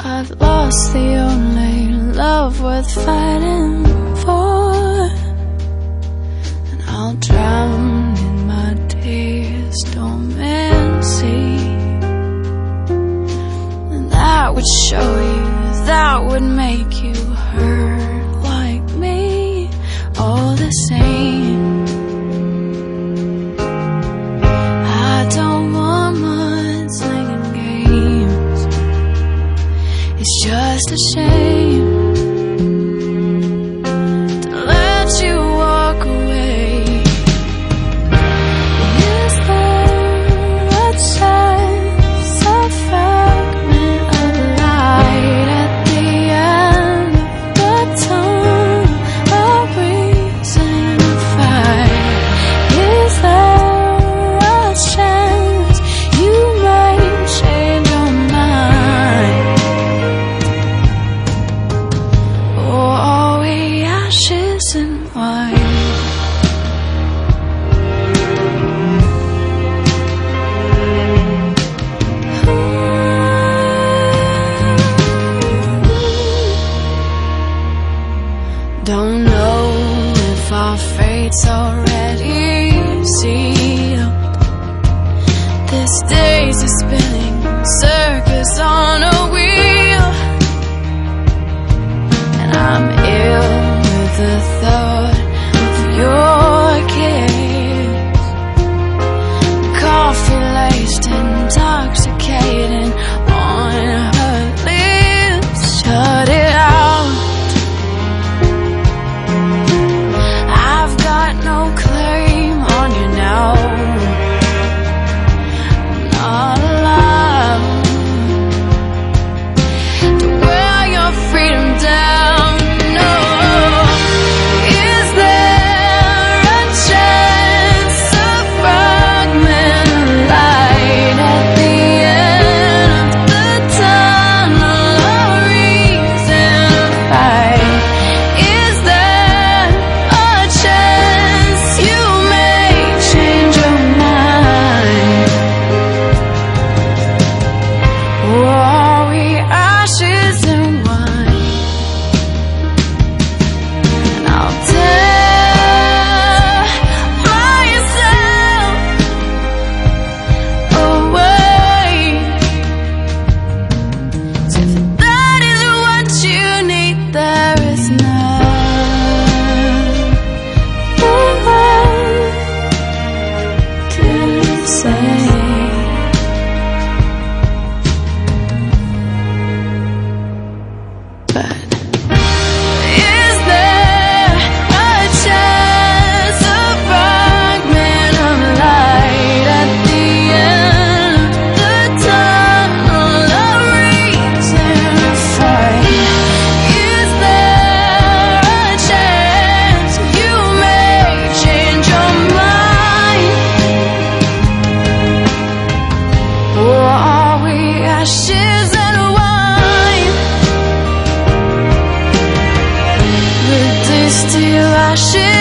I've lost the only love worth fighting for. And I'll drown in my tears, dormancy And that would show you, that would make you to share. I Don't know if our fate's already sealed. This day's a spinning circus on a wheel. ashes and wine. The distilled ashes.